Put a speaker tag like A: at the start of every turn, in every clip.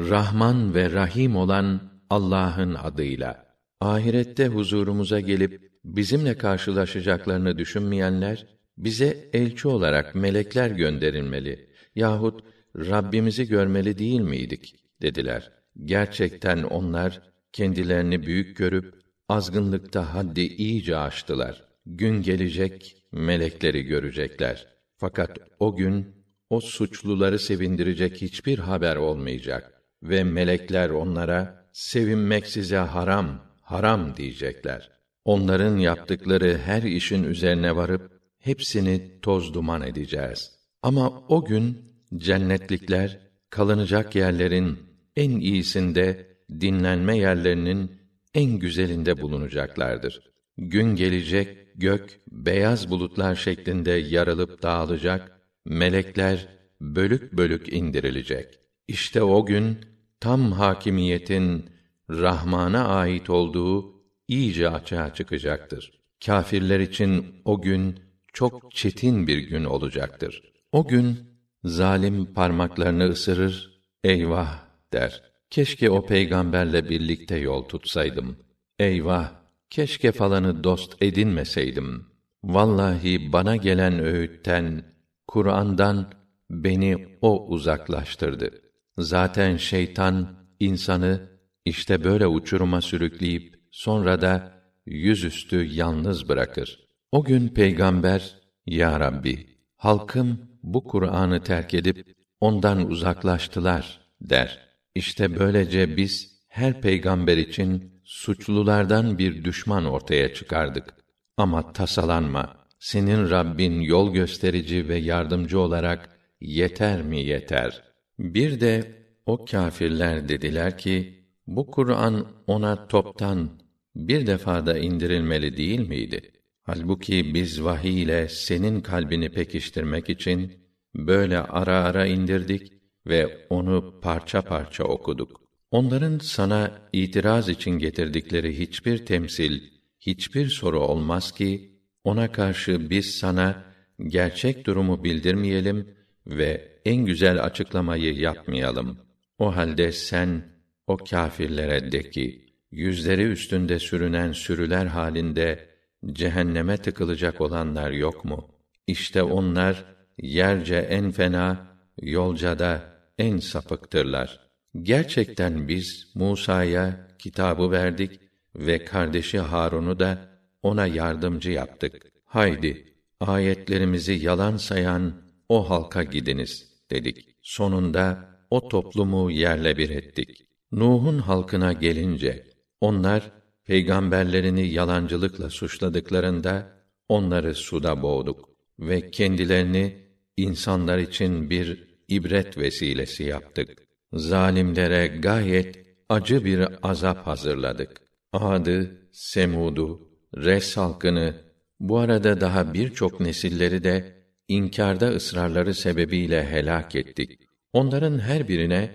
A: Rahman ve Rahim olan Allah'ın adıyla. Ahirette huzurumuza gelip bizimle karşılaşacaklarını düşünmeyenler bize elçi olarak melekler gönderilmeli yahut Rabbimizi görmeli değil miydik dediler. Gerçekten onlar kendilerini büyük görüp azgınlıkta haddi iyice aştılar. Gün gelecek melekleri görecekler. Fakat o gün o suçluları sevindirecek hiçbir haber olmayacak ve melekler onlara sevinmek size haram, haram diyecekler. Onların yaptıkları her işin üzerine varıp hepsini toz duman edeceğiz. Ama o gün cennetlikler kalınacak yerlerin en iyisinde dinlenme yerlerinin en güzelinde bulunacaklardır. Gün gelecek gök beyaz bulutlar şeklinde yarılıp dağılacak, melekler bölük bölük indirilecek. İşte o gün tam hakimiyetin Rahman'a ait olduğu iyice açığa çıkacaktır. Kâfirler için o gün çok çetin bir gün olacaktır. O gün zalim parmaklarını ısırır, eyvah der. Keşke o peygamberle birlikte yol tutsaydım. Eyvah, keşke falanı dost edinmeseydim. Vallahi bana gelen öğütten, Kur'an'dan beni o uzaklaştırdı. Zaten şeytan insanı işte böyle uçuruma sürükleyip sonra da yüzüstü yalnız bırakır. O gün peygamber ya Rabbi halkım bu Kur'an'ı terk edip ondan uzaklaştılar der. İşte böylece biz her peygamber için suçlulardan bir düşman ortaya çıkardık. Ama tasalanma. Senin Rabbin yol gösterici ve yardımcı olarak yeter mi yeter. Bir de o kâfirler dediler ki bu Kur'an ona toptan bir defada indirilmeli değil miydi? Halbuki biz vahiy ile senin kalbini pekiştirmek için böyle ara ara indirdik ve onu parça parça okuduk. Onların sana itiraz için getirdikleri hiçbir temsil, hiçbir soru olmaz ki ona karşı biz sana gerçek durumu bildirmeyelim ve en güzel açıklamayı yapmayalım. O halde sen o kâfirlere de ki yüzleri üstünde sürünen sürüler halinde cehenneme tıkılacak olanlar yok mu? İşte onlar yerce en fena, yolca da en sapıktırlar. Gerçekten biz Musa'ya kitabı verdik ve kardeşi Harun'u da ona yardımcı yaptık. Haydi ayetlerimizi yalan sayan o halka gidiniz dedik. Sonunda o toplumu yerle bir ettik. Nuh'un halkına gelince onlar peygamberlerini yalancılıkla suçladıklarında onları suda boğduk ve kendilerini insanlar için bir ibret vesilesi yaptık. Zalimlere gayet acı bir azap hazırladık. Ad'ı, Semud'u, Res halkını, bu arada daha birçok nesilleri de inkarda ısrarları sebebiyle helak ettik. Onların her birine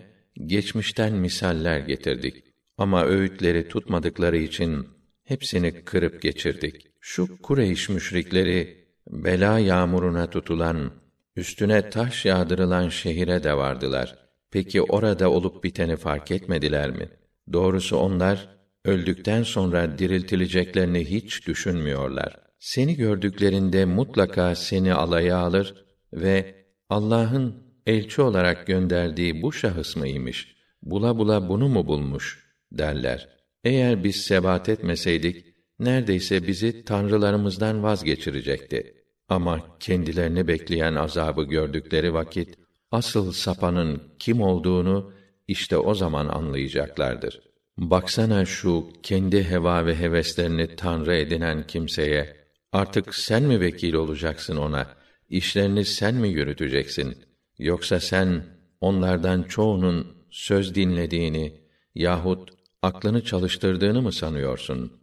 A: geçmişten misaller getirdik. Ama öğütleri tutmadıkları için hepsini kırıp geçirdik. Şu Kureyş müşrikleri bela yağmuruna tutulan, üstüne taş yağdırılan şehire de vardılar. Peki orada olup biteni fark etmediler mi? Doğrusu onlar öldükten sonra diriltileceklerini hiç düşünmüyorlar. Seni gördüklerinde mutlaka seni alaya alır ve Allah'ın elçi olarak gönderdiği bu şahıs mıymış? Bula bula bunu mu bulmuş derler. Eğer biz sebat etmeseydik neredeyse bizi tanrılarımızdan vazgeçirecekti. Ama kendilerini bekleyen azabı gördükleri vakit asıl sapanın kim olduğunu işte o zaman anlayacaklardır. Baksana şu kendi heva ve heveslerini tanrı edinen kimseye artık sen mi vekil olacaksın ona? İşlerini sen mi yürüteceksin? Yoksa sen onlardan çoğunun söz dinlediğini yahut aklını çalıştırdığını mı sanıyorsun?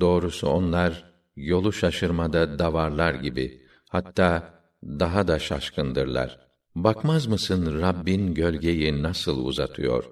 A: Doğrusu onlar yolu şaşırmada davarlar gibi, hatta daha da şaşkındırlar. Bakmaz mısın Rabbin gölgeyi nasıl uzatıyor?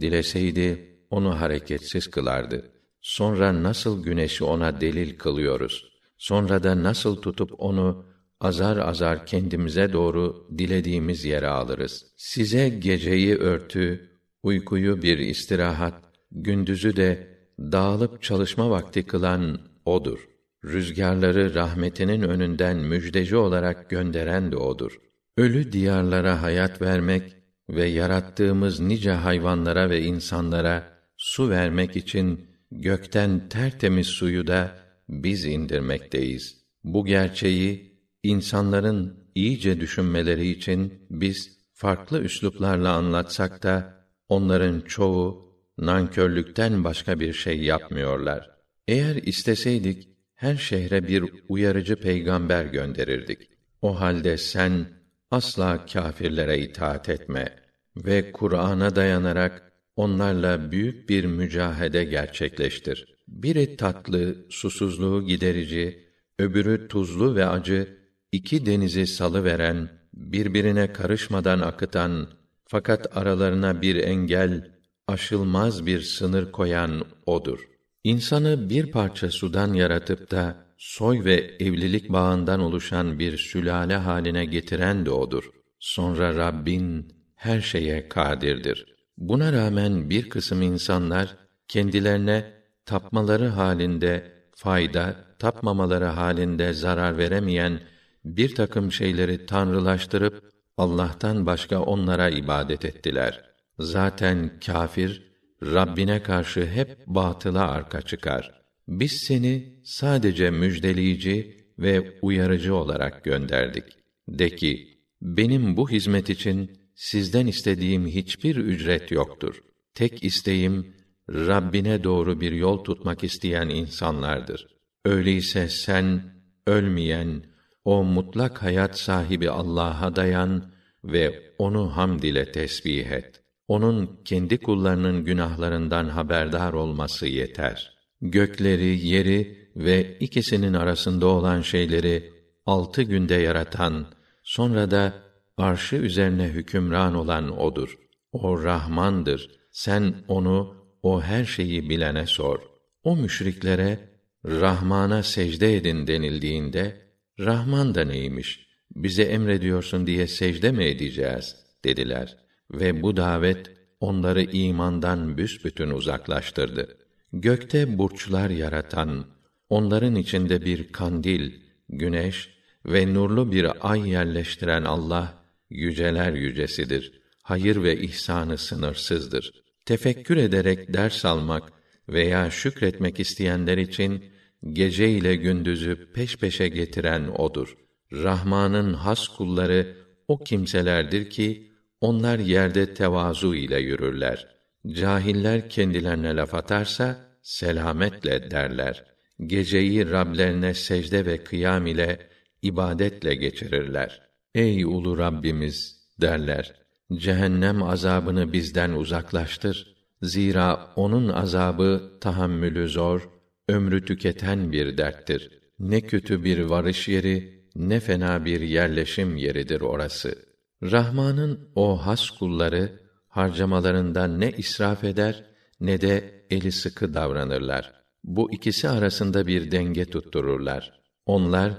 A: Dileseydi onu hareketsiz kılardı. Sonra nasıl güneşi ona delil kılıyoruz? Sonra da nasıl tutup onu azar azar kendimize doğru dilediğimiz yere alırız. Size geceyi örtü, uykuyu bir istirahat, gündüzü de dağılıp çalışma vakti kılan odur. Rüzgarları rahmetinin önünden müjdeci olarak gönderen de odur. Ölü diyarlara hayat vermek ve yarattığımız nice hayvanlara ve insanlara su vermek için gökten tertemiz suyu da biz indirmekteyiz. Bu gerçeği insanların iyice düşünmeleri için biz farklı üsluplarla anlatsak da onların çoğu nankörlükten başka bir şey yapmıyorlar. Eğer isteseydik her şehre bir uyarıcı peygamber gönderirdik. O halde sen asla kâfirlere itaat etme ve Kur'an'a dayanarak onlarla büyük bir mücahede gerçekleştir. Biri tatlı, susuzluğu giderici, öbürü tuzlu ve acı, iki denizi salı veren, birbirine karışmadan akıtan, fakat aralarına bir engel, aşılmaz bir sınır koyan odur. İnsanı bir parça sudan yaratıp da soy ve evlilik bağından oluşan bir sülale haline getiren de odur. Sonra Rabbin her şeye kadirdir. Buna rağmen bir kısım insanlar kendilerine tapmaları halinde fayda, tapmamaları halinde zarar veremeyen bir takım şeyleri tanrılaştırıp Allah'tan başka onlara ibadet ettiler. Zaten kâfir Rabbine karşı hep batıla arka çıkar. Biz seni sadece müjdeleyici ve uyarıcı olarak gönderdik. De ki, benim bu hizmet için sizden istediğim hiçbir ücret yoktur. Tek isteğim Rabbine doğru bir yol tutmak isteyen insanlardır. Öyleyse sen ölmeyen o mutlak hayat sahibi Allah'a dayan ve onu hamd ile tesbih et. Onun kendi kullarının günahlarından haberdar olması yeter. Gökleri, yeri ve ikisinin arasında olan şeyleri altı günde yaratan, sonra da arşı üzerine hükümran olan odur. O Rahmandır. Sen onu o her şeyi bilene sor. O müşriklere Rahman'a secde edin denildiğinde Rahman da neymiş? Bize emrediyorsun diye secde mi edeceğiz dediler ve bu davet onları imandan büsbütün uzaklaştırdı. Gökte burçlar yaratan, onların içinde bir kandil, güneş ve nurlu bir ay yerleştiren Allah yüceler yücesidir. Hayır ve ihsanı sınırsızdır. Tefekkür ederek ders almak veya şükretmek isteyenler için gece ile gündüzü peş peşe getiren odur. Rahman'ın has kulları o kimselerdir ki onlar yerde tevazu ile yürürler. Cahiller kendilerine laf atarsa selametle derler. Geceyi Rablerine secde ve kıyam ile ibadetle geçirirler. Ey ulu Rabbimiz derler. Cehennem azabını bizden uzaklaştır. Zira onun azabı tahammülü zor, ömrü tüketen bir derttir. Ne kötü bir varış yeri, ne fena bir yerleşim yeridir orası. Rahman'ın o has kulları harcamalarından ne israf eder ne de eli sıkı davranırlar. Bu ikisi arasında bir denge tuttururlar. Onlar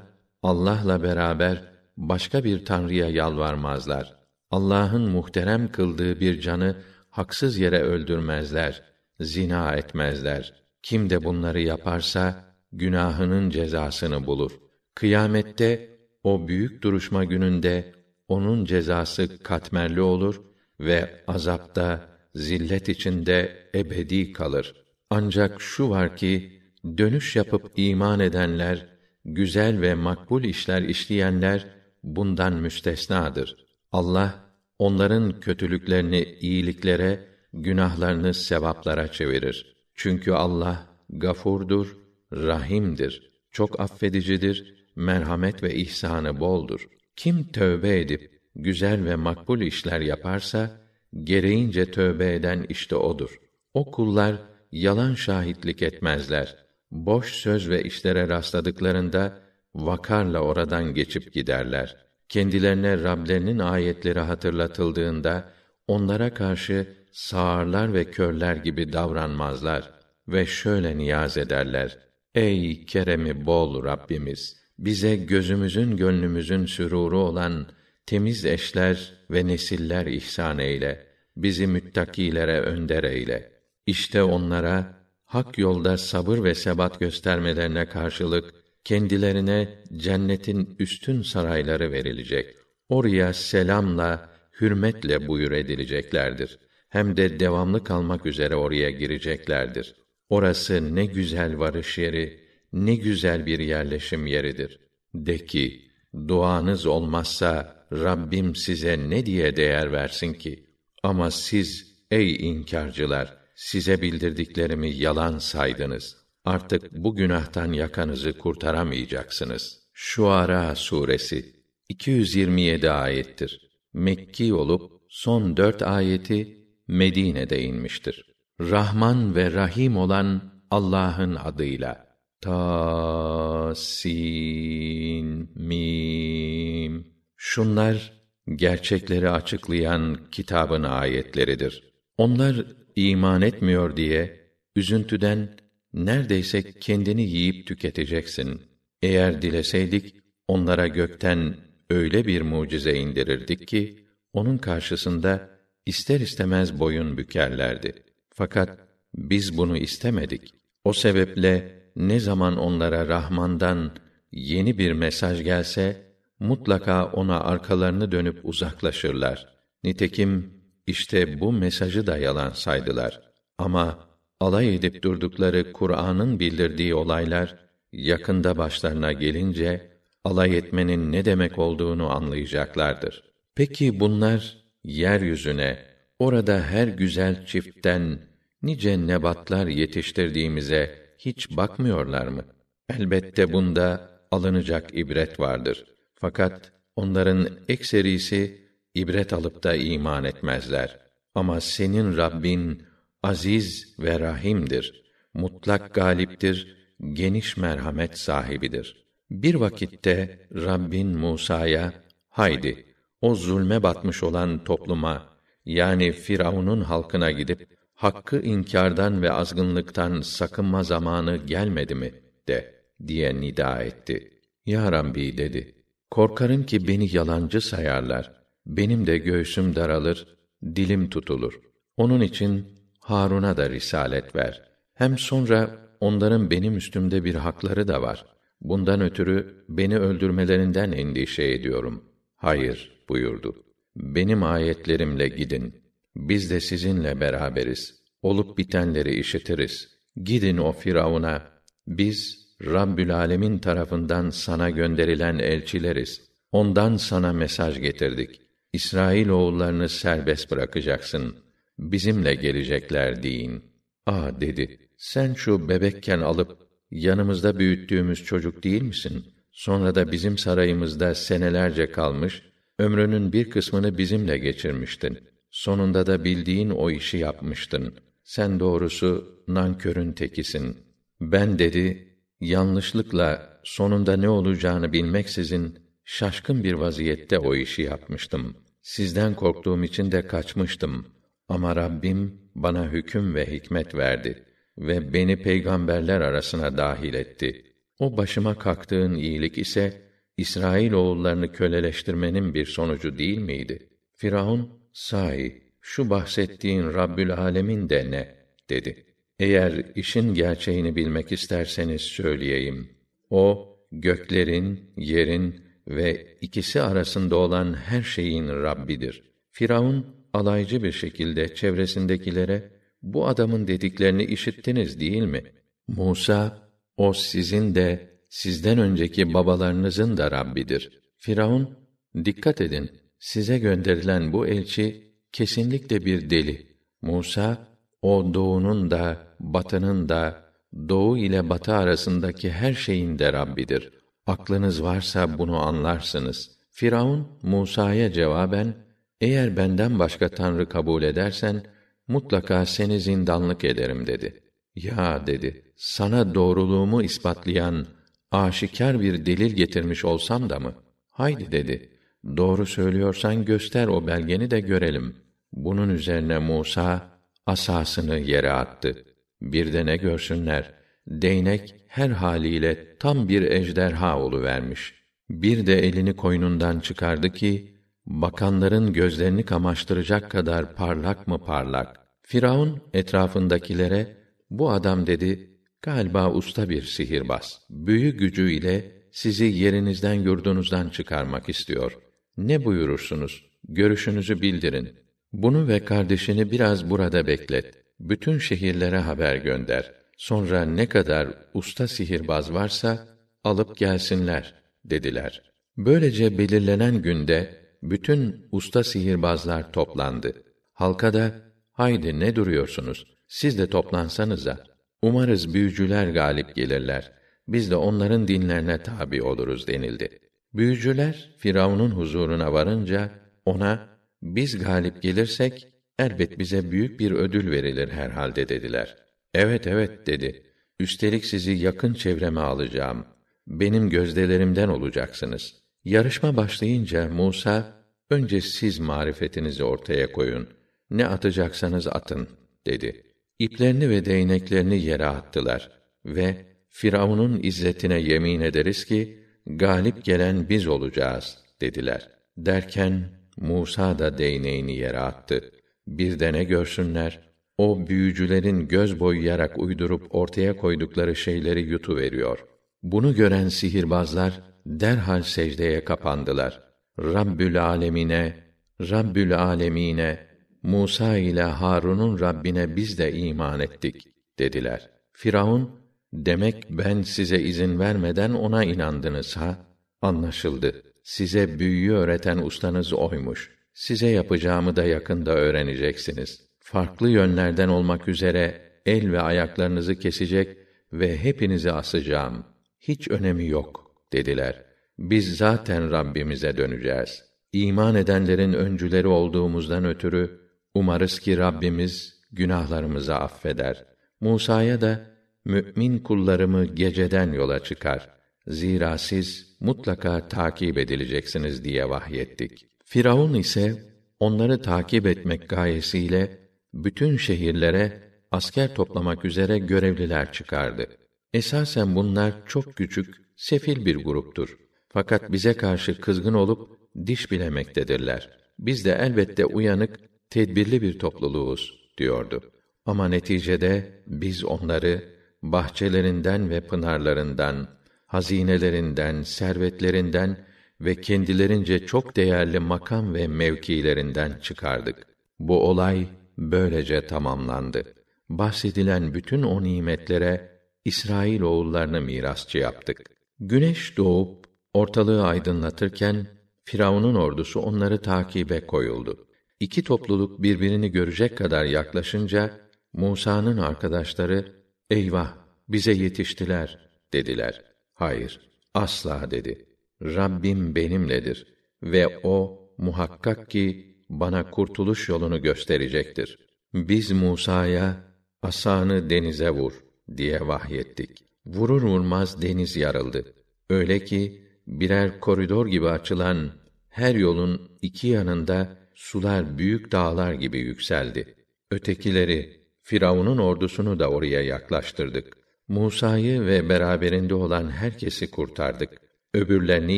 A: Allah'la beraber başka bir tanrıya yalvarmazlar. Allah'ın muhterem kıldığı bir canı haksız yere öldürmezler, zina etmezler. Kim de bunları yaparsa günahının cezasını bulur. Kıyamette o büyük duruşma gününde onun cezası katmerli olur ve azapta zillet içinde ebedi kalır. Ancak şu var ki dönüş yapıp iman edenler, güzel ve makbul işler işleyenler bundan müstesnadır. Allah onların kötülüklerini iyiliklere, günahlarını sevaplara çevirir. Çünkü Allah gafurdur, rahimdir, çok affedicidir, merhamet ve ihsanı boldur. Kim tövbe edip güzel ve makbul işler yaparsa gereğince tövbe eden işte odur. O kullar yalan şahitlik etmezler. Boş söz ve işlere rastladıklarında vakarla oradan geçip giderler. Kendilerine Rablerinin ayetleri hatırlatıldığında onlara karşı sağırlar ve körler gibi davranmazlar ve şöyle niyaz ederler: Ey keremi bol Rabbimiz, bize gözümüzün gönlümüzün süruru olan temiz eşler ve nesiller ihsan eyle. bizi müttakilere önder eyle. İşte onlara hak yolda sabır ve sebat göstermelerine karşılık kendilerine cennetin üstün sarayları verilecek. Oraya selamla, hürmetle buyur edileceklerdir. Hem de devamlı kalmak üzere oraya gireceklerdir. Orası ne güzel varış yeri, ne güzel bir yerleşim yeridir. De ki, duanız olmazsa Rabbim size ne diye değer versin ki? Ama siz ey inkarcılar size bildirdiklerimi yalan saydınız. Artık bu günahtan yakanızı kurtaramayacaksınız. Şuara suresi 227 ayettir. Mekki olup son dört ayeti Medine'de inmiştir. Rahman ve Rahim olan Allah'ın adıyla. Ta sin mim. Şunlar gerçekleri açıklayan kitabın ayetleridir. Onlar iman etmiyor diye üzüntüden neredeyse kendini yiyip tüketeceksin. Eğer dileseydik onlara gökten öyle bir mucize indirirdik ki onun karşısında ister istemez boyun bükerlerdi. Fakat biz bunu istemedik. O sebeple ne zaman onlara Rahman'dan yeni bir mesaj gelse mutlaka ona arkalarını dönüp uzaklaşırlar. Nitekim işte bu mesajı da yalan saydılar. Ama alay edip durdukları Kur'an'ın bildirdiği olaylar yakında başlarına gelince alay etmenin ne demek olduğunu anlayacaklardır. Peki bunlar yeryüzüne orada her güzel çiftten nice nebatlar yetiştirdiğimize hiç bakmıyorlar mı? Elbette bunda alınacak ibret vardır. Fakat onların ekserisi ibret alıp da iman etmezler. Ama senin Rabbin aziz ve rahimdir. Mutlak galiptir, geniş merhamet sahibidir. Bir vakitte Rabbin Musa'ya haydi o zulme batmış olan topluma yani Firavun'un halkına gidip hakkı inkardan ve azgınlıktan sakınma zamanı gelmedi mi de diye nida etti. Ya Rabbi dedi. Korkarım ki beni yalancı sayarlar. Benim de göğsüm daralır, dilim tutulur. Onun için Harun'a da risalet ver. Hem sonra onların benim üstümde bir hakları da var. Bundan ötürü beni öldürmelerinden endişe ediyorum. Hayır buyurdu. Benim ayetlerimle gidin. Biz de sizinle beraberiz. Olup bitenleri işitiriz. Gidin o Firavun'a. Biz Rabbül Alemin tarafından sana gönderilen elçileriz. Ondan sana mesaj getirdik. İsrail oğullarını serbest bırakacaksın. Bizimle gelecekler deyin. Aa dedi. Sen şu bebekken alıp yanımızda büyüttüğümüz çocuk değil misin? Sonra da bizim sarayımızda senelerce kalmış, ömrünün bir kısmını bizimle geçirmiştin. Sonunda da bildiğin o işi yapmıştın. Sen doğrusu nankörün tekisin. Ben dedi, yanlışlıkla sonunda ne olacağını bilmeksizin şaşkın bir vaziyette o işi yapmıştım. Sizden korktuğum için de kaçmıştım. Ama Rabbim bana hüküm ve hikmet verdi ve beni peygamberler arasına dahil etti. O başıma kalktığın iyilik ise İsrail oğullarını köleleştirmenin bir sonucu değil miydi? Firavun, sahi şu bahsettiğin Rabbül Alemin de ne? dedi. Eğer işin gerçeğini bilmek isterseniz söyleyeyim. O, göklerin, yerin ve ikisi arasında olan her şeyin Rabbidir. Firavun, alaycı bir şekilde çevresindekilere, bu adamın dediklerini işittiniz değil mi? Musa, o sizin de, sizden önceki babalarınızın da Rabbidir. Firavun, dikkat edin, size gönderilen bu elçi, kesinlikle bir deli. Musa, o doğunun da, batının da, doğu ile batı arasındaki her şeyin de Rabbidir. Aklınız varsa bunu anlarsınız. Firavun Musa'ya cevaben eğer benden başka tanrı kabul edersen mutlaka seni zindanlık ederim dedi. Ya dedi. Sana doğruluğumu ispatlayan aşikar bir delil getirmiş olsam da mı? Haydi dedi. Doğru söylüyorsan göster o belgeni de görelim. Bunun üzerine Musa asasını yere attı. Bir de ne görsünler? Değnek her haliyle tam bir ejderha vermiş. Bir de elini koynundan çıkardı ki bakanların gözlerini kamaştıracak kadar parlak mı parlak? Firavun etrafındakilere bu adam dedi galiba usta bir sihirbaz. Büyü gücüyle sizi yerinizden yurdunuzdan çıkarmak istiyor. Ne buyurursunuz? Görüşünüzü bildirin. Bunu ve kardeşini biraz burada beklet. Bütün şehirlere haber gönder. Sonra ne kadar usta sihirbaz varsa alıp gelsinler dediler. Böylece belirlenen günde bütün usta sihirbazlar toplandı. Halka da haydi ne duruyorsunuz? Siz de toplansanıza. Umarız büyücüler galip gelirler. Biz de onların dinlerine tabi oluruz denildi. Büyücüler Firavun'un huzuruna varınca ona biz galip gelirsek elbet bize büyük bir ödül verilir herhalde dediler. Evet evet dedi. Üstelik sizi yakın çevreme alacağım. Benim gözdelerimden olacaksınız. Yarışma başlayınca Musa önce siz marifetinizi ortaya koyun. Ne atacaksanız atın dedi. İplerini ve değneklerini yere attılar ve Firavun'un izzetine yemin ederiz ki galip gelen biz olacağız dediler. Derken Musa da değneğini yere attı. Bir de ne görsünler? O büyücülerin göz boyayarak uydurup ortaya koydukları şeyleri yutu veriyor. Bunu gören sihirbazlar derhal secdeye kapandılar. Rabbül alemine, Rabbül alemine, Musa ile Harun'un Rabbine biz de iman ettik dediler. Firavun demek ben size izin vermeden ona inandınız ha? Anlaşıldı. Size büyüyü öğreten ustanız oymuş. Size yapacağımı da yakında öğreneceksiniz. Farklı yönlerden olmak üzere el ve ayaklarınızı kesecek ve hepinizi asacağım. Hiç önemi yok dediler. Biz zaten Rabbimize döneceğiz. İman edenlerin öncüleri olduğumuzdan ötürü umarız ki Rabbimiz günahlarımızı affeder. Musa'ya da mümin kullarımı geceden yola çıkar. Zira siz mutlaka takip edileceksiniz diye vahyettik. Firavun ise onları takip etmek gayesiyle bütün şehirlere asker toplamak üzere görevliler çıkardı. Esasen bunlar çok küçük, sefil bir gruptur. Fakat bize karşı kızgın olup diş bilemektedirler. Biz de elbette uyanık, tedbirli bir topluluğuz diyordu. Ama neticede biz onları bahçelerinden ve pınarlarından, hazinelerinden, servetlerinden ve kendilerince çok değerli makam ve mevkilerinden çıkardık. Bu olay böylece tamamlandı. Bahsedilen bütün o nimetlere İsrail oğullarını mirasçı yaptık. Güneş doğup ortalığı aydınlatırken Firavun'un ordusu onları takibe koyuldu. İki topluluk birbirini görecek kadar yaklaşınca Musa'nın arkadaşları eyvah bize yetiştiler dediler. Hayır, asla dedi. Rabbim benimledir ve o muhakkak ki bana kurtuluş yolunu gösterecektir. Biz Musa'ya asanı denize vur diye vahyettik. Vurur vurmaz deniz yarıldı. Öyle ki birer koridor gibi açılan her yolun iki yanında sular büyük dağlar gibi yükseldi. Ötekileri Firavun'un ordusunu da oraya yaklaştırdık. Musa'yı ve beraberinde olan herkesi kurtardık. Öbürlerini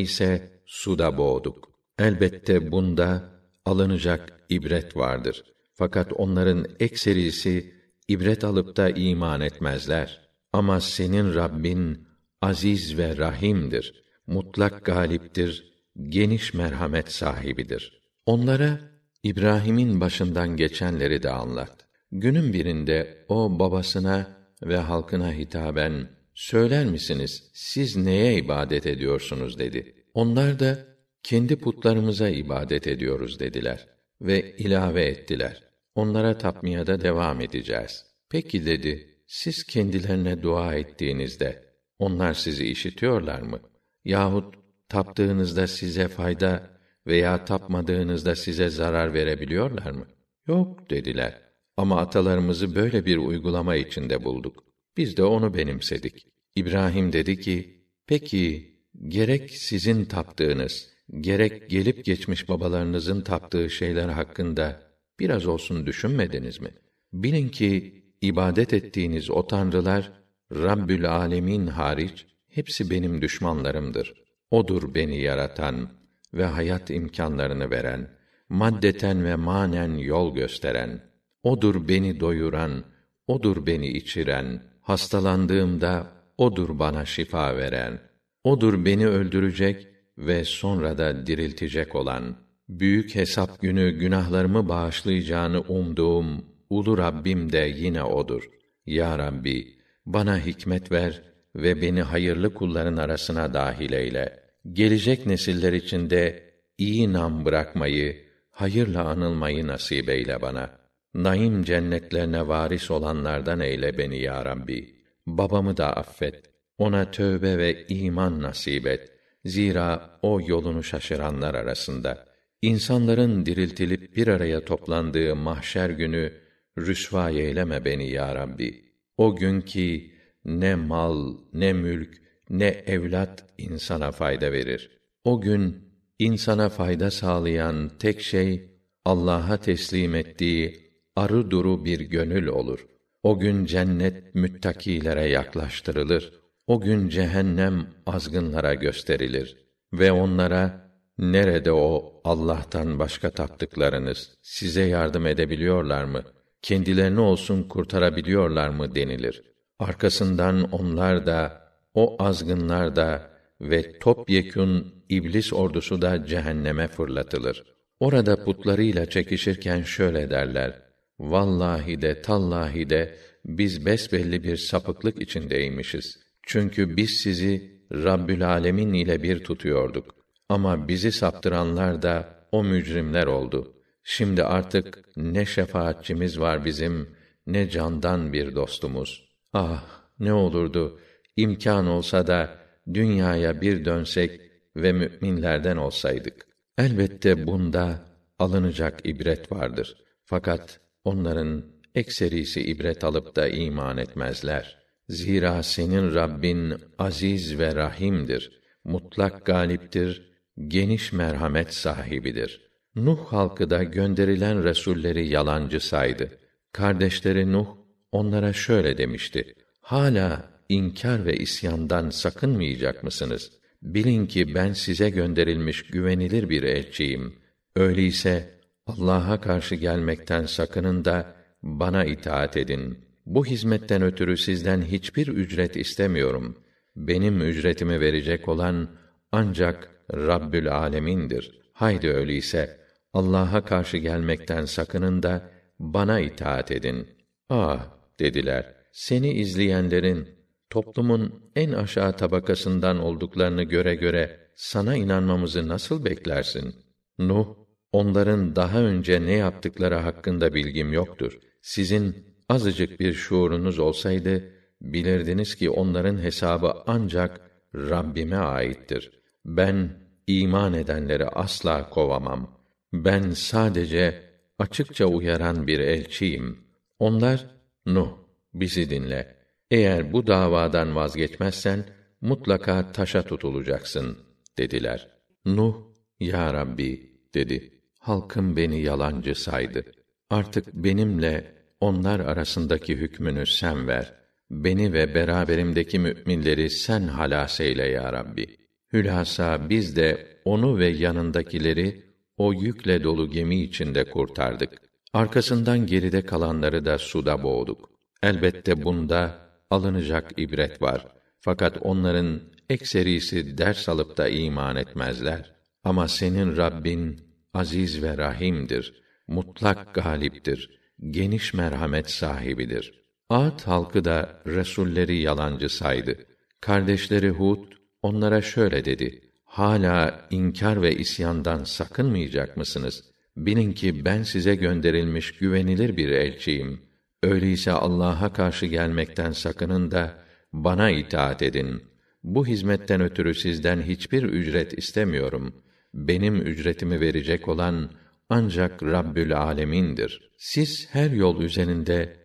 A: ise suda boğduk. Elbette bunda alınacak ibret vardır. Fakat onların ekserisi ibret alıp da iman etmezler. Ama senin Rabbin aziz ve rahimdir. Mutlak galiptir, geniş merhamet sahibidir. Onlara İbrahim'in başından geçenleri de anlat. Günün birinde o babasına ve halkına hitaben söyler misiniz siz neye ibadet ediyorsunuz dedi. Onlar da kendi putlarımıza ibadet ediyoruz dediler ve ilave ettiler. Onlara tapmaya da devam edeceğiz. Peki dedi, siz kendilerine dua ettiğinizde onlar sizi işitiyorlar mı? Yahut taptığınızda size fayda veya tapmadığınızda size zarar verebiliyorlar mı? Yok dediler. Ama atalarımızı böyle bir uygulama içinde bulduk. Biz de onu benimsedik. İbrahim dedi ki, peki gerek sizin taptığınız, gerek gelip geçmiş babalarınızın taptığı şeyler hakkında biraz olsun düşünmediniz mi? Bilin ki ibadet ettiğiniz o tanrılar Rabbül Alemin hariç hepsi benim düşmanlarımdır. Odur beni yaratan ve hayat imkanlarını veren, maddeten ve manen yol gösteren, odur beni doyuran, odur beni içiren, hastalandığımda odur bana şifa veren, odur beni öldürecek ve sonra da diriltecek olan, büyük hesap günü günahlarımı bağışlayacağını umduğum ulu Rabbim de yine odur. Ya Rabbi, bana hikmet ver ve beni hayırlı kulların arasına dahil eyle. Gelecek nesiller içinde iyi nam bırakmayı, hayırla anılmayı nasip eyle bana. Naim cennetlerine varis olanlardan eyle beni ya Rabbi. Babamı da affet. Ona tövbe ve iman nasip et. Zira o yolunu şaşıranlar arasında. İnsanların diriltilip bir araya toplandığı mahşer günü rüsva eyleme beni ya Rabbi. O gün ki ne mal, ne mülk, ne evlat insana fayda verir. O gün insana fayda sağlayan tek şey Allah'a teslim ettiği arı duru bir gönül olur. O gün cennet müttakilere yaklaştırılır. O gün cehennem azgınlara gösterilir ve onlara nerede o Allah'tan başka taptıklarınız size yardım edebiliyorlar mı? Kendilerini olsun kurtarabiliyorlar mı denilir. Arkasından onlar da o azgınlar da ve topyekün iblis ordusu da cehenneme fırlatılır. Orada putlarıyla çekişirken şöyle derler: Vallahi de tallahi de biz besbelli bir sapıklık içindeymişiz. Çünkü biz sizi Rabbül Alemin ile bir tutuyorduk. Ama bizi saptıranlar da o mücrimler oldu. Şimdi artık ne şefaatçimiz var bizim, ne candan bir dostumuz. Ah, ne olurdu imkan olsa da dünyaya bir dönsek ve müminlerden olsaydık. Elbette bunda alınacak ibret vardır. Fakat onların ekserisi ibret alıp da iman etmezler. Zira senin Rabbin aziz ve rahimdir. Mutlak galiptir, geniş merhamet sahibidir. Nuh halkı da gönderilen resulleri yalancı saydı. Kardeşleri Nuh onlara şöyle demişti: Hala inkar ve isyandan sakınmayacak mısınız? Bilin ki ben size gönderilmiş güvenilir bir elçiyim. Öyleyse Allah'a karşı gelmekten sakının da bana itaat edin. Bu hizmetten ötürü sizden hiçbir ücret istemiyorum. Benim ücretimi verecek olan ancak Rabbül Alemin'dir. Haydi öyleyse Allah'a karşı gelmekten sakının da bana itaat edin. Ah dediler. Seni izleyenlerin toplumun en aşağı tabakasından olduklarını göre göre sana inanmamızı nasıl beklersin? Nuh, onların daha önce ne yaptıkları hakkında bilgim yoktur. Sizin azıcık bir şuurunuz olsaydı, bilirdiniz ki onların hesabı ancak Rabbime aittir. Ben iman edenleri asla kovamam. Ben sadece açıkça uyaran bir elçiyim. Onlar, Nuh, bizi dinle. Eğer bu davadan vazgeçmezsen, mutlaka taşa tutulacaksın, dediler. Nuh, Ya Rabbi, dedi. Halkım beni yalancı saydı. Artık benimle onlar arasındaki hükmünü sen ver. Beni ve beraberimdeki müminleri sen halas eyle ya Rabbi. Hülasa biz de onu ve yanındakileri o yükle dolu gemi içinde kurtardık. Arkasından geride kalanları da suda boğduk. Elbette bunda alınacak ibret var. Fakat onların ekserisi ders alıp da iman etmezler. Ama senin Rabbin aziz ve rahimdir. Mutlak galiptir. Geniş merhamet sahibidir. Ad halkı da resulleri yalancı saydı. Kardeşleri Hud onlara şöyle dedi: Hala inkar ve isyandan sakınmayacak mısınız? Bilin ki ben size gönderilmiş güvenilir bir elçiyim. Öyleyse Allah'a karşı gelmekten sakının da bana itaat edin. Bu hizmetten ötürü sizden hiçbir ücret istemiyorum. Benim ücretimi verecek olan ancak Rabbül Alemin'dir. Siz her yol üzerinde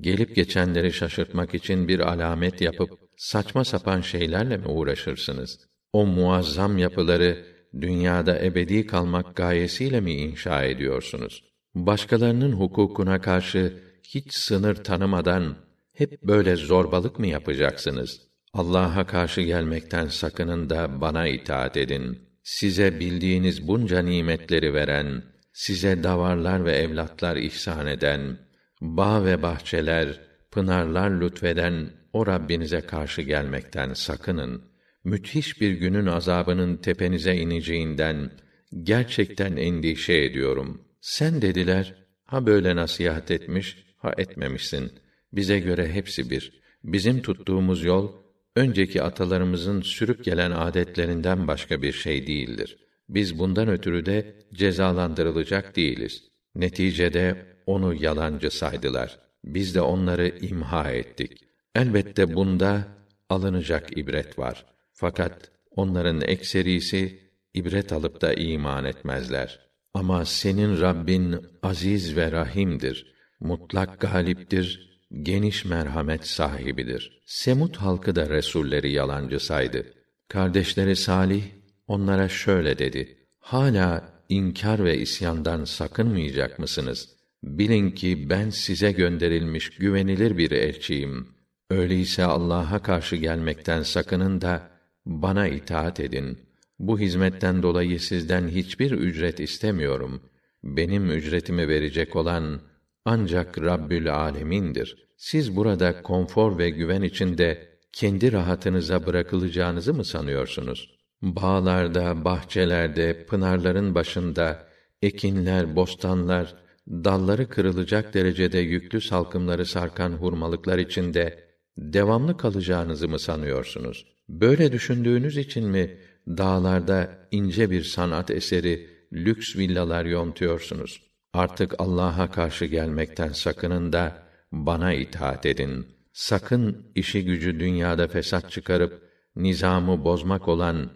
A: gelip geçenleri şaşırtmak için bir alamet yapıp saçma sapan şeylerle mi uğraşırsınız? O muazzam yapıları dünyada ebedi kalmak gayesiyle mi inşa ediyorsunuz? Başkalarının hukukuna karşı hiç sınır tanımadan hep böyle zorbalık mı yapacaksınız? Allah'a karşı gelmekten sakının da bana itaat edin. size bildiğiniz bunca nimetleri veren, size davarlar ve evlatlar ihsan eden, bağ ve bahçeler, pınarlar lütfeden o Rabbinize karşı gelmekten sakının. Müthiş bir günün azabının tepenize ineceğinden gerçekten endişe ediyorum. Sen dediler, ha böyle nasihat etmiş, ha etmemişsin. Bize göre hepsi bir. Bizim tuttuğumuz yol önceki atalarımızın sürüp gelen adetlerinden başka bir şey değildir. Biz bundan ötürü de cezalandırılacak değiliz. Neticede onu yalancı saydılar. Biz de onları imha ettik. Elbette bunda alınacak ibret var. Fakat onların ekserisi ibret alıp da iman etmezler. Ama senin Rabbin aziz ve rahimdir. Mutlak galiptir, geniş merhamet sahibidir. Semut halkı da resulleri yalancı saydı. Kardeşleri Salih onlara şöyle dedi: Hala inkar ve isyandan sakınmayacak mısınız? Bilin ki ben size gönderilmiş güvenilir bir elçiyim. Öyleyse Allah'a karşı gelmekten sakının da bana itaat edin. Bu hizmetten dolayı sizden hiçbir ücret istemiyorum. Benim ücretimi verecek olan ancak Rabbül Alemin'dir. Siz burada konfor ve güven içinde kendi rahatınıza bırakılacağınızı mı sanıyorsunuz? Bağlarda, bahçelerde, pınarların başında ekinler, bostanlar, dalları kırılacak derecede yüklü salkımları sarkan hurmalıklar içinde devamlı kalacağınızı mı sanıyorsunuz? Böyle düşündüğünüz için mi dağlarda ince bir sanat eseri, lüks villalar yontuyorsunuz? Artık Allah'a karşı gelmekten sakının da bana itaat edin. Sakın işi gücü dünyada fesat çıkarıp nizamı bozmak olan,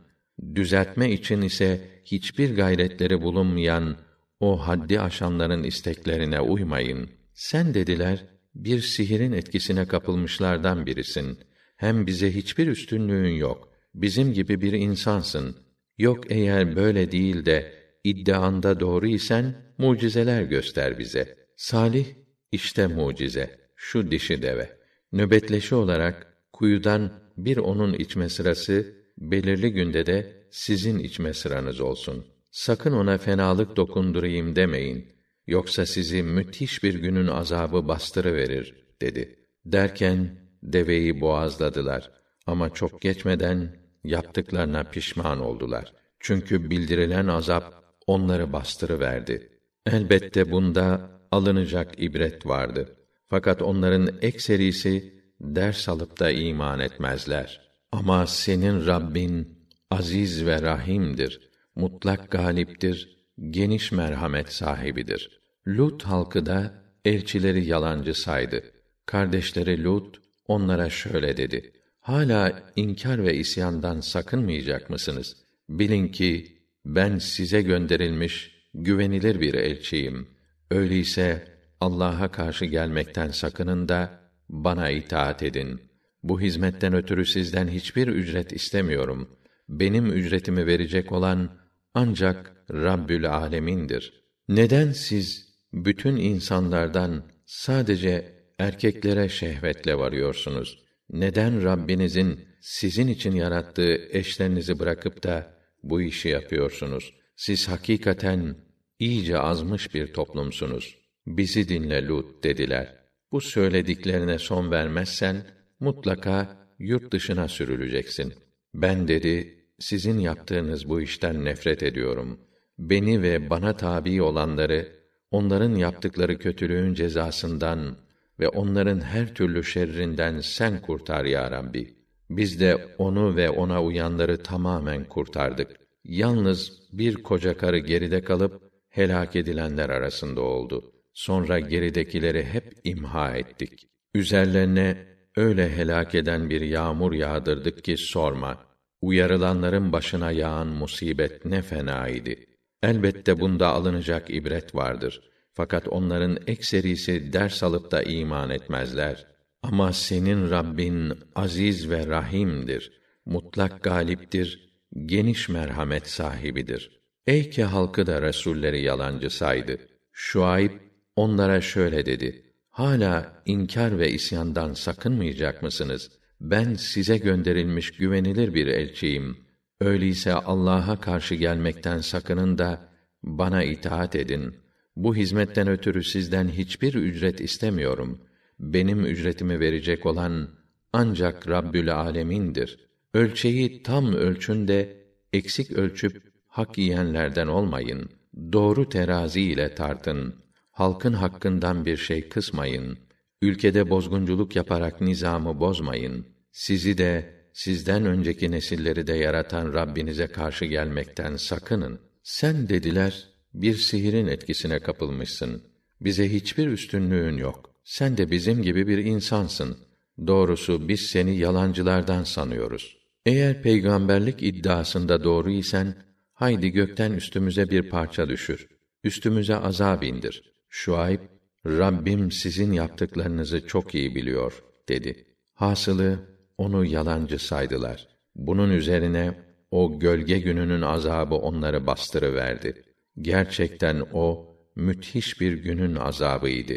A: düzeltme için ise hiçbir gayretleri bulunmayan o haddi aşanların isteklerine uymayın. Sen dediler, bir sihirin etkisine kapılmışlardan birisin. Hem bize hiçbir üstünlüğün yok. Bizim gibi bir insansın. Yok eğer böyle değil de iddianda doğru isen mucizeler göster bize. Salih işte mucize. Şu dişi deve. Nöbetleşi olarak kuyudan bir onun içme sırası, belirli günde de sizin içme sıranız olsun. Sakın ona fenalık dokundurayım demeyin. Yoksa sizi müthiş bir günün azabı bastırıverir, dedi. Derken, deveyi boğazladılar. Ama çok geçmeden, yaptıklarına pişman oldular. Çünkü bildirilen azap, onları bastırıverdi. Elbette bunda alınacak ibret vardı. Fakat onların ekserisi ders alıp da iman etmezler. Ama senin Rabbin aziz ve rahimdir. Mutlak galiptir, geniş merhamet sahibidir. Lut halkı da elçileri yalancı saydı. Kardeşleri Lut onlara şöyle dedi: Hala inkar ve isyandan sakınmayacak mısınız? Bilin ki ben size gönderilmiş güvenilir bir elçiyim. Öyleyse Allah'a karşı gelmekten sakının da bana itaat edin. Bu hizmetten ötürü sizden hiçbir ücret istemiyorum. Benim ücretimi verecek olan ancak Rabbül Alemin'dir. Neden siz bütün insanlardan sadece erkeklere şehvetle varıyorsunuz? Neden Rabbinizin sizin için yarattığı eşlerinizi bırakıp da bu işi yapıyorsunuz? Siz hakikaten iyice azmış bir toplumsunuz. Bizi dinle Lut dediler. Bu söylediklerine son vermezsen mutlaka yurt dışına sürüleceksin. Ben dedi sizin yaptığınız bu işten nefret ediyorum. Beni ve bana tabi olanları onların yaptıkları kötülüğün cezasından ve onların her türlü şerrinden sen kurtar ya Rabbi. Biz de onu ve ona uyanları tamamen kurtardık. Yalnız bir koca karı geride kalıp helak edilenler arasında oldu. Sonra geridekileri hep imha ettik. Üzerlerine öyle helak eden bir yağmur yağdırdık ki sorma. Uyarılanların başına yağan musibet ne fena idi. Elbette bunda alınacak ibret vardır. Fakat onların ekserisi ders alıp da iman etmezler. Ama senin Rabbin aziz ve rahimdir. Mutlak galiptir, geniş merhamet sahibidir. Eyke halkı da resulleri yalancı saydı. Şuayb onlara şöyle dedi: Hala inkar ve isyandan sakınmayacak mısınız? Ben size gönderilmiş güvenilir bir elçiyim. Öyleyse Allah'a karşı gelmekten sakının da bana itaat edin. Bu hizmetten ötürü sizden hiçbir ücret istemiyorum. Benim ücretimi verecek olan ancak Rabbül Alemin'dir. Ölçeyi tam ölçün de eksik ölçüp hak yiyenlerden olmayın. Doğru terazi ile tartın. Halkın hakkından bir şey kısmayın. Ülkede bozgunculuk yaparak nizamı bozmayın. Sizi de sizden önceki nesilleri de yaratan Rabbinize karşı gelmekten sakının. Sen dediler, bir sihirin etkisine kapılmışsın. Bize hiçbir üstünlüğün yok. Sen de bizim gibi bir insansın. Doğrusu biz seni yalancılardan sanıyoruz. Eğer peygamberlik iddiasında doğru isen, haydi gökten üstümüze bir parça düşür. Üstümüze azab indir. Şuayb, Rabbim sizin yaptıklarınızı çok iyi biliyor, dedi. Hasılı, onu yalancı saydılar. Bunun üzerine, o gölge gününün azabı onları bastırıverdi. Gerçekten o, müthiş bir günün azabıydı.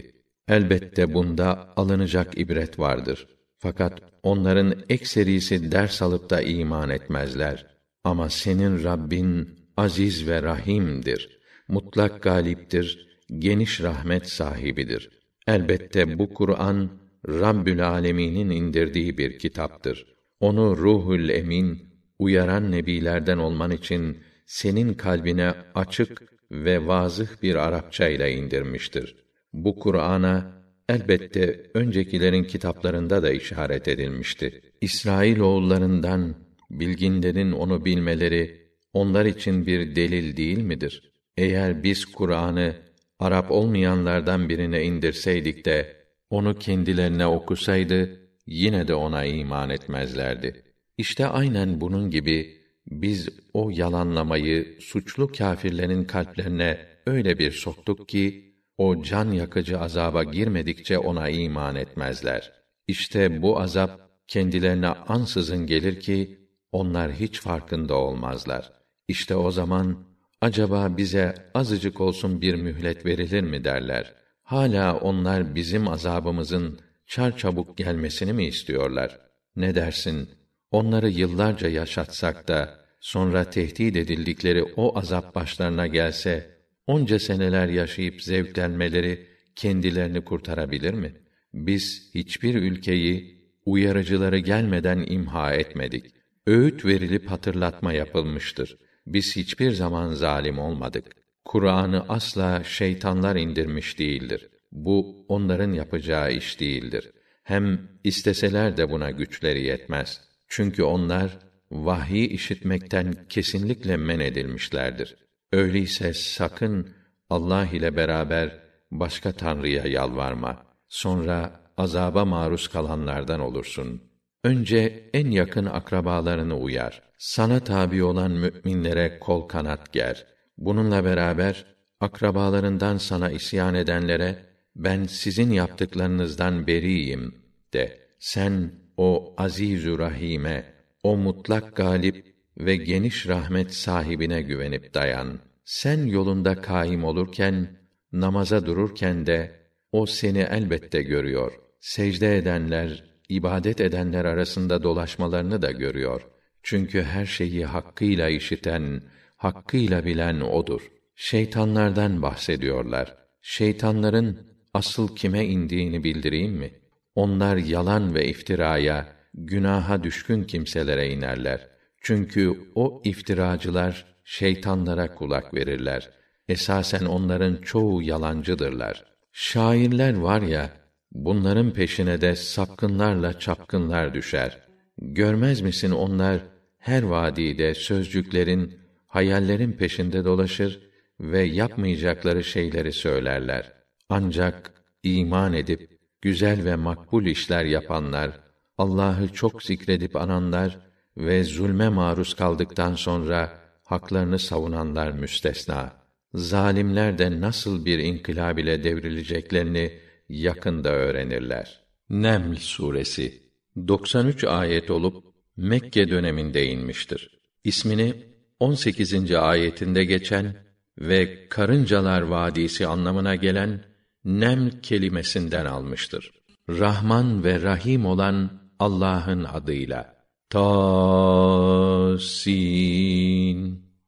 A: Elbette bunda alınacak ibret vardır. Fakat onların ekserisi ders alıp da iman etmezler. Ama senin Rabbin aziz ve rahimdir. Mutlak galiptir, geniş rahmet sahibidir. Elbette bu Kur'an Rabbül Alemin'in indirdiği bir kitaptır. Onu Ruhul Emin uyaran nebilerden olman için senin kalbine açık ve vazıh bir Arapça ile indirmiştir. Bu Kur'an'a elbette öncekilerin kitaplarında da işaret edilmişti. İsrail oğullarından bilginlerin onu bilmeleri onlar için bir delil değil midir? Eğer biz Kur'an'ı Arap olmayanlardan birine indirseydik de onu kendilerine okusaydı yine de ona iman etmezlerdi. İşte aynen bunun gibi biz o yalanlamayı suçlu kâfirlerin kalplerine öyle bir soktuk ki o can yakıcı azaba girmedikçe ona iman etmezler. İşte bu azap kendilerine ansızın gelir ki onlar hiç farkında olmazlar. İşte o zaman acaba bize azıcık olsun bir mühlet verilir mi derler. Hala onlar bizim azabımızın çarçabuk gelmesini mi istiyorlar? Ne dersin? Onları yıllarca yaşatsak da sonra tehdit edildikleri o azap başlarına gelse onca seneler yaşayıp zevklenmeleri kendilerini kurtarabilir mi? Biz hiçbir ülkeyi uyarıcıları gelmeden imha etmedik. Öğüt verilip hatırlatma yapılmıştır. Biz hiçbir zaman zalim olmadık. Kur'an'ı asla şeytanlar indirmiş değildir. Bu onların yapacağı iş değildir. Hem isteseler de buna güçleri yetmez. Çünkü onlar vahyi işitmekten kesinlikle men edilmişlerdir. Öyleyse sakın Allah ile beraber başka tanrıya yalvarma. Sonra azaba maruz kalanlardan olursun. Önce en yakın akrabalarını uyar. Sana tabi olan müminlere kol kanat ger. Bununla beraber akrabalarından sana isyan edenlere ben sizin yaptıklarınızdan beriyim de. Sen o azizü rahime, o mutlak galip ve geniş rahmet sahibine güvenip dayan. Sen yolunda kaim olurken, namaza dururken de o seni elbette görüyor. Secde edenler, ibadet edenler arasında dolaşmalarını da görüyor. Çünkü her şeyi hakkıyla işiten, hakkıyla bilen odur. Şeytanlardan bahsediyorlar. Şeytanların asıl kime indiğini bildireyim mi? Onlar yalan ve iftiraya, günaha düşkün kimselere inerler. Çünkü o iftiracılar şeytanlara kulak verirler. Esasen onların çoğu yalancıdırlar. Şairler var ya, bunların peşine de sapkınlarla çapkınlar düşer. Görmez misin onlar her vadide sözcüklerin, hayallerin peşinde dolaşır ve yapmayacakları şeyleri söylerler. Ancak iman edip güzel ve makbul işler yapanlar, Allah'ı çok zikredip ananlar ve zulme maruz kaldıktan sonra haklarını savunanlar müstesna. Zalimler de nasıl bir inkılab ile devrileceklerini yakında öğrenirler. Neml suresi 93 ayet olup Mekke döneminde inmiştir. İsmini 18. ayetinde geçen ve karıncalar vadisi anlamına gelen nem kelimesinden almıştır. Rahman ve Rahim olan Allah'ın adıyla. Tasin.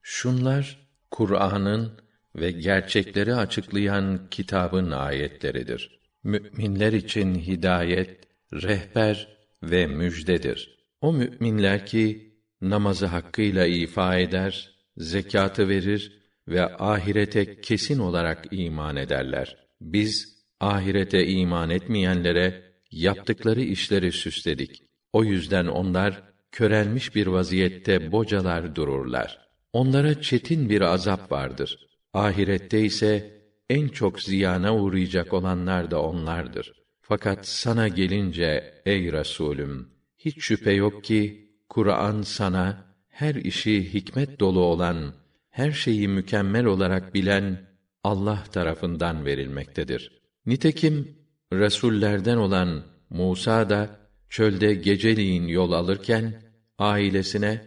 A: Şunlar Kur'an'ın ve gerçekleri açıklayan kitabın ayetleridir. Müminler için hidayet, rehber ve müjdedir. O müminler ki namazı hakkıyla ifa eder, zekatı verir ve ahirete kesin olarak iman ederler. Biz ahirete iman etmeyenlere yaptıkları işleri süsledik. O yüzden onlar körelmiş bir vaziyette bocalar dururlar. Onlara çetin bir azap vardır. Ahirette ise en çok ziyana uğrayacak olanlar da onlardır. Fakat sana gelince ey Resulüm, hiç şüphe yok ki Kur'an sana her işi hikmet dolu olan, her şeyi mükemmel olarak bilen Allah tarafından verilmektedir. Nitekim resullerden olan Musa da çölde geceliğin yol alırken ailesine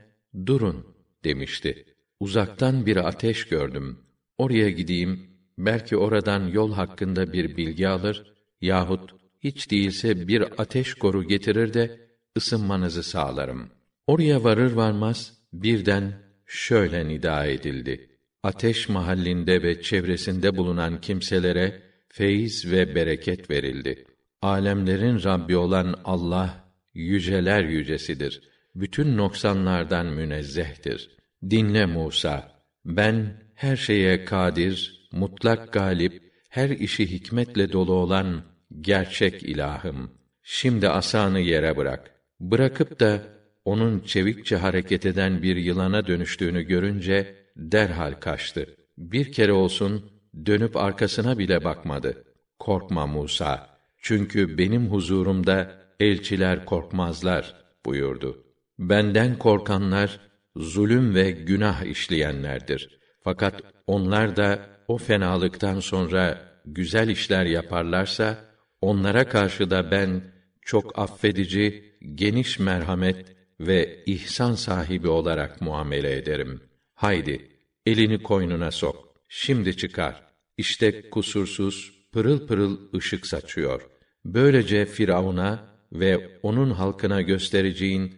A: durun demişti. Uzaktan bir ateş gördüm. Oraya gideyim, belki oradan yol hakkında bir bilgi alır yahut hiç değilse bir ateş koru getirir de ısınmanızı sağlarım. Oraya varır varmaz birden şöyle nida edildi. Ateş mahallinde ve çevresinde bulunan kimselere feyiz ve bereket verildi. Alemlerin Rabbi olan Allah yüceler yücesidir. Bütün noksanlardan münezzehtir. Dinle Musa, ben her şeye kadir, mutlak galip, her işi hikmetle dolu olan gerçek ilahım. Şimdi asanı yere bırak. Bırakıp da onun çevikçe hareket eden bir yılana dönüştüğünü görünce derhal kaçtı. Bir kere olsun dönüp arkasına bile bakmadı. Korkma Musa. Çünkü benim huzurumda elçiler korkmazlar buyurdu. Benden korkanlar zulüm ve günah işleyenlerdir. Fakat onlar da o fenalıktan sonra güzel işler yaparlarsa onlara karşı da ben çok affedici, geniş merhamet ve ihsan sahibi olarak muamele ederim. Haydi elini koynuna sok. Şimdi çıkar. İşte kusursuz, pırıl pırıl ışık saçıyor. Böylece Firavun'a ve onun halkına göstereceğin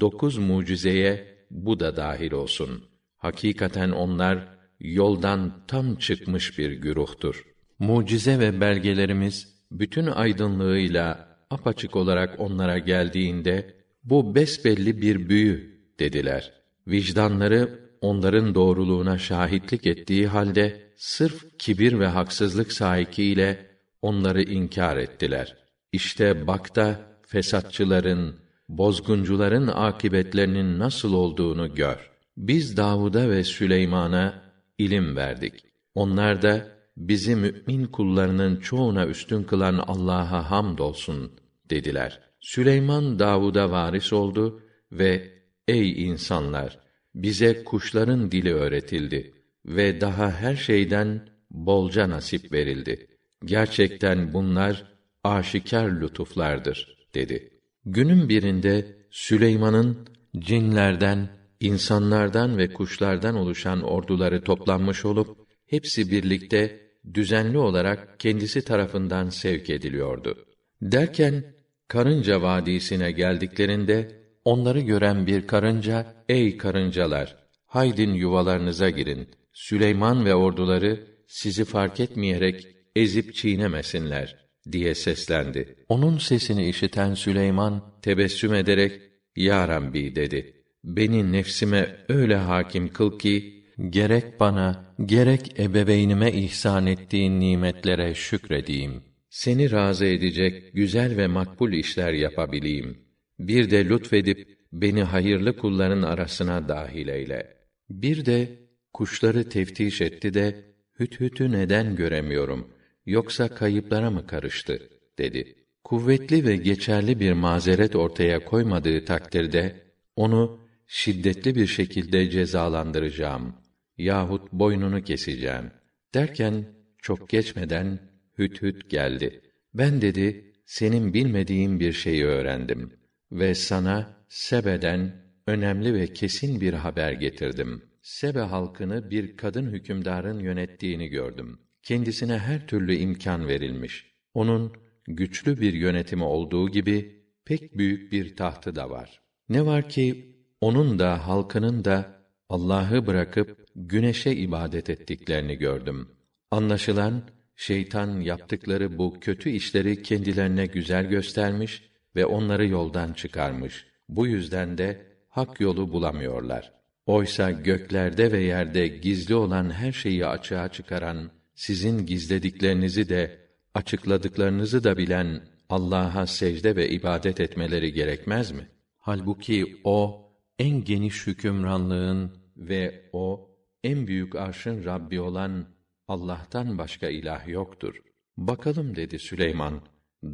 A: dokuz mucizeye bu da dahil olsun. Hakikaten onlar yoldan tam çıkmış bir güruhtur. Mucize ve belgelerimiz bütün aydınlığıyla apaçık olarak onlara geldiğinde bu besbelli bir büyü dediler. Vicdanları onların doğruluğuna şahitlik ettiği halde sırf kibir ve haksızlık sahikiyle onları inkar ettiler. İşte bakta fesatçıların, bozguncuların akibetlerinin nasıl olduğunu gör. Biz Davud'a ve Süleyman'a ilim verdik. Onlar da bizi mümin kullarının çoğuna üstün kılan Allah'a hamdolsun dediler. Süleyman Davud'a varis oldu ve ey insanlar bize kuşların dili öğretildi ve daha her şeyden bolca nasip verildi. Gerçekten bunlar aşikar lütuflardır dedi. Günün birinde Süleyman'ın cinlerden, insanlardan ve kuşlardan oluşan orduları toplanmış olup hepsi birlikte düzenli olarak kendisi tarafından sevk ediliyordu. Derken Karınca Vadisi'ne geldiklerinde onları gören bir karınca, ey karıncalar, haydin yuvalarınıza girin. Süleyman ve orduları sizi fark etmeyerek ezip çiğnemesinler diye seslendi. Onun sesini işiten Süleyman tebessüm ederek Ya Rabbi dedi. Beni nefsime öyle hakim kıl ki gerek bana gerek ebeveynime ihsan ettiğin nimetlere şükredeyim. Seni razı edecek güzel ve makbul işler yapabileyim. Bir de lütfedip beni hayırlı kulların arasına dahil eyle. Bir de kuşları teftiş etti de hüthütü neden göremiyorum? Yoksa kayıplara mı karıştı? dedi. Kuvvetli ve geçerli bir mazeret ortaya koymadığı takdirde onu şiddetli bir şekilde cezalandıracağım yahut boynunu keseceğim derken çok geçmeden hüt hüt geldi. Ben dedi senin bilmediğin bir şeyi öğrendim ve sana Sebe'den önemli ve kesin bir haber getirdim. Sebe halkını bir kadın hükümdarın yönettiğini gördüm. Kendisine her türlü imkan verilmiş. Onun güçlü bir yönetimi olduğu gibi pek büyük bir tahtı da var. Ne var ki onun da halkının da Allah'ı bırakıp güneşe ibadet ettiklerini gördüm. Anlaşılan şeytan yaptıkları bu kötü işleri kendilerine güzel göstermiş ve onları yoldan çıkarmış. Bu yüzden de hak yolu bulamıyorlar. Oysa göklerde ve yerde gizli olan her şeyi açığa çıkaran, sizin gizlediklerinizi de açıkladıklarınızı da bilen Allah'a secde ve ibadet etmeleri gerekmez mi? Halbuki o en geniş hükümranlığın ve o en büyük arşın Rabbi olan Allah'tan başka ilah yoktur. Bakalım dedi Süleyman.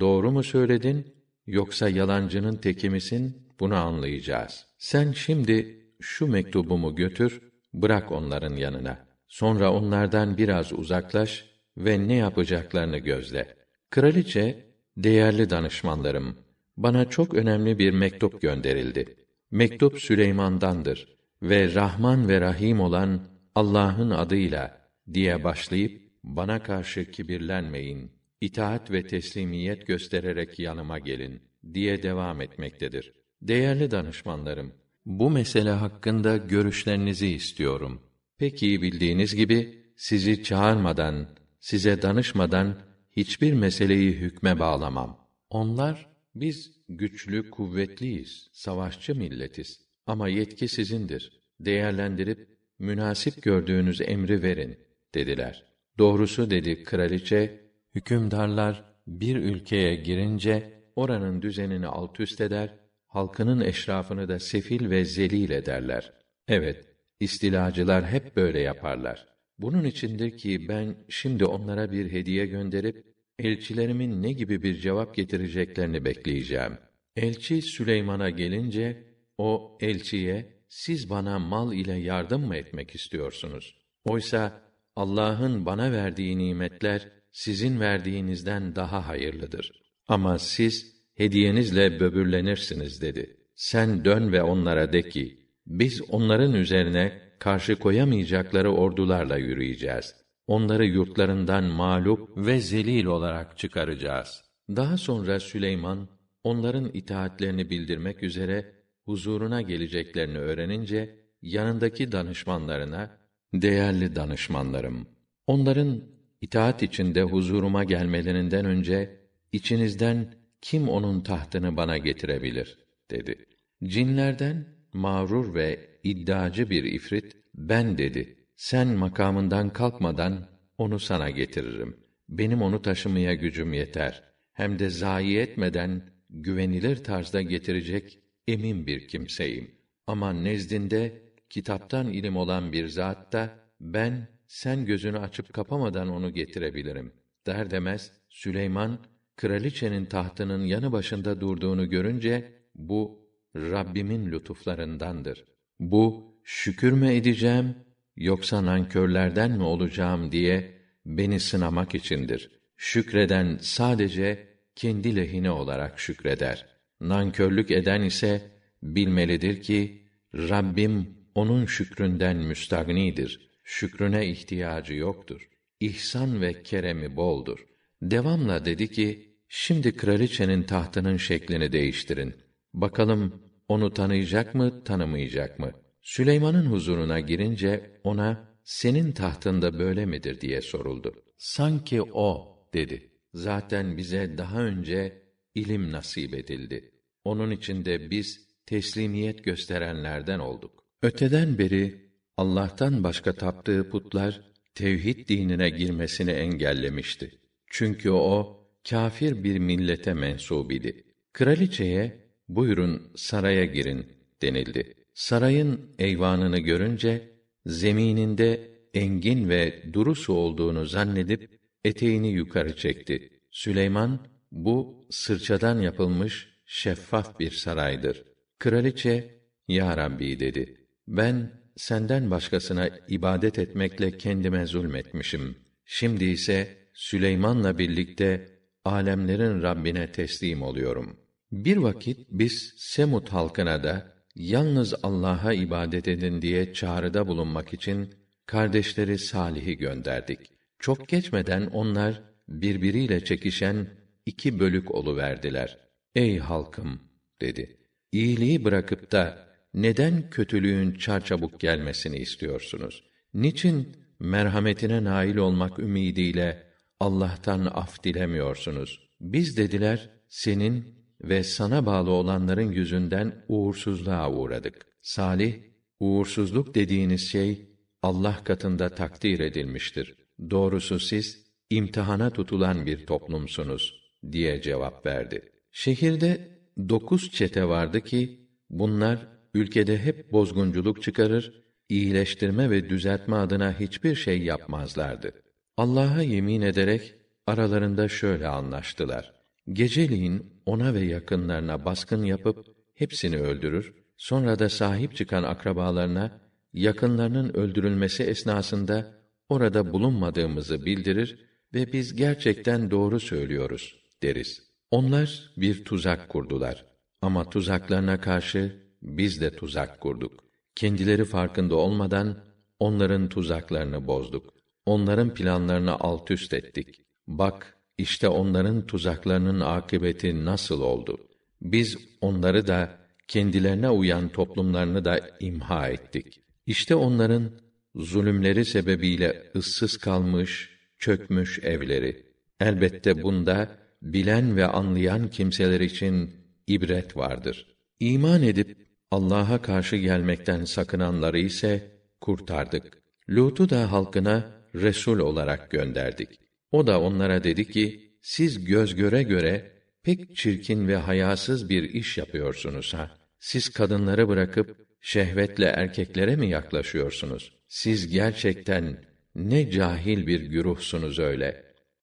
A: Doğru mu söyledin yoksa yalancının teki misin? Bunu anlayacağız. Sen şimdi şu mektubumu götür, bırak onların yanına. Sonra onlardan biraz uzaklaş ve ne yapacaklarını gözle. Kraliçe, değerli danışmanlarım, bana çok önemli bir mektup gönderildi. Mektup Süleyman'dandır ve Rahman ve Rahim olan Allah'ın adıyla diye başlayıp bana karşı kibirlenmeyin, itaat ve teslimiyet göstererek yanıma gelin diye devam etmektedir. Değerli danışmanlarım, bu mesele hakkında görüşlerinizi istiyorum. Peki bildiğiniz gibi sizi çağırmadan, size danışmadan hiçbir meseleyi hükme bağlamam. Onlar biz güçlü, kuvvetliyiz, savaşçı milletiz. Ama yetki sizindir. Değerlendirip münasip gördüğünüz emri verin dediler. Doğrusu dedi kraliçe, hükümdarlar bir ülkeye girince oranın düzenini alt üst eder, halkının eşrafını da sefil ve zelil ederler. Evet, istilacılar hep böyle yaparlar. Bunun içindir ki ben şimdi onlara bir hediye gönderip elçilerimin ne gibi bir cevap getireceklerini bekleyeceğim. Elçi Süleyman'a gelince o elçiye siz bana mal ile yardım mı etmek istiyorsunuz? Oysa Allah'ın bana verdiği nimetler sizin verdiğinizden daha hayırlıdır. Ama siz hediyenizle böbürlenirsiniz dedi. Sen dön ve onlara de ki biz onların üzerine karşı koyamayacakları ordularla yürüyeceğiz. Onları yurtlarından mağlup ve zelil olarak çıkaracağız. Daha sonra Süleyman onların itaatlerini bildirmek üzere huzuruna geleceklerini öğrenince yanındaki danışmanlarına değerli danışmanlarım onların itaat içinde huzuruma gelmelerinden önce içinizden kim onun tahtını bana getirebilir dedi. Cinlerden mağrur ve iddiacı bir ifrit ben dedi. Sen makamından kalkmadan onu sana getiririm. Benim onu taşımaya gücüm yeter. Hem de zayi etmeden güvenilir tarzda getirecek emin bir kimseyim. Ama nezdinde kitaptan ilim olan bir zat da ben sen gözünü açıp kapamadan onu getirebilirim. Der demez Süleyman kraliçenin tahtının yanı başında durduğunu görünce bu Rabbimin lütuflarındandır. Bu şükür mü edeceğim yoksa nankörlerden mi olacağım diye beni sınamak içindir. Şükreden sadece kendi lehine olarak şükreder. Nankörlük eden ise bilmelidir ki Rabbim onun şükründen müstagnidir. Şükrüne ihtiyacı yoktur. İhsan ve keremi boldur. Devamla dedi ki, şimdi kraliçenin tahtının şeklini değiştirin. Bakalım onu tanıyacak mı, tanımayacak mı? Süleyman'ın huzuruna girince ona senin tahtında böyle midir diye soruldu. Sanki o dedi. Zaten bize daha önce ilim nasip edildi. Onun içinde biz teslimiyet gösterenlerden olduk. Öteden beri Allah'tan başka taptığı putlar tevhid dinine girmesini engellemişti. Çünkü o kâfir bir millete mensup idi. Kraliçeye buyurun saraya girin denildi. Sarayın eyvanını görünce zemininde engin ve duru su olduğunu zannedip eteğini yukarı çekti. Süleyman bu sırçadan yapılmış şeffaf bir saraydır. Kraliçe ya Rabbi dedi. Ben senden başkasına ibadet etmekle kendime zulmetmişim. Şimdi ise Süleyman'la birlikte alemlerin Rabbine teslim oluyorum. Bir vakit biz Semut halkına da yalnız Allah'a ibadet edin diye çağrıda bulunmak için kardeşleri Salih'i gönderdik. Çok geçmeden onlar birbiriyle çekişen iki bölük olu verdiler. Ey halkım dedi. iyiliği bırakıp da neden kötülüğün çarçabuk gelmesini istiyorsunuz? Niçin merhametine nail olmak ümidiyle Allah'tan af dilemiyorsunuz? Biz dediler, senin ve sana bağlı olanların yüzünden uğursuzluğa uğradık. Salih, uğursuzluk dediğiniz şey Allah katında takdir edilmiştir. Doğrusu siz imtihana tutulan bir toplumsunuz diye cevap verdi. Şehirde dokuz çete vardı ki bunlar ülkede hep bozgunculuk çıkarır, iyileştirme ve düzeltme adına hiçbir şey yapmazlardı. Allah'a yemin ederek aralarında şöyle anlaştılar. Geceliğin ona ve yakınlarına baskın yapıp hepsini öldürür, sonra da sahip çıkan akrabalarına yakınlarının öldürülmesi esnasında orada bulunmadığımızı bildirir ve biz gerçekten doğru söylüyoruz deriz. Onlar bir tuzak kurdular. Ama tuzaklarına karşı biz de tuzak kurduk. Kendileri farkında olmadan onların tuzaklarını bozduk. Onların planlarını alt üst ettik. Bak, işte onların tuzaklarının akıbeti nasıl oldu? Biz onları da kendilerine uyan toplumlarını da imha ettik. İşte onların zulümleri sebebiyle ıssız kalmış, çökmüş evleri. Elbette bunda bilen ve anlayan kimseler için ibret vardır. İman edip Allah'a karşı gelmekten sakınanları ise kurtardık. Lut'u da halkına resul olarak gönderdik. O da onlara dedi ki: Siz göz göre göre pek çirkin ve hayasız bir iş yapıyorsunuz ha. Siz kadınları bırakıp şehvetle erkeklere mi yaklaşıyorsunuz? Siz gerçekten ne cahil bir güruhsunuz öyle.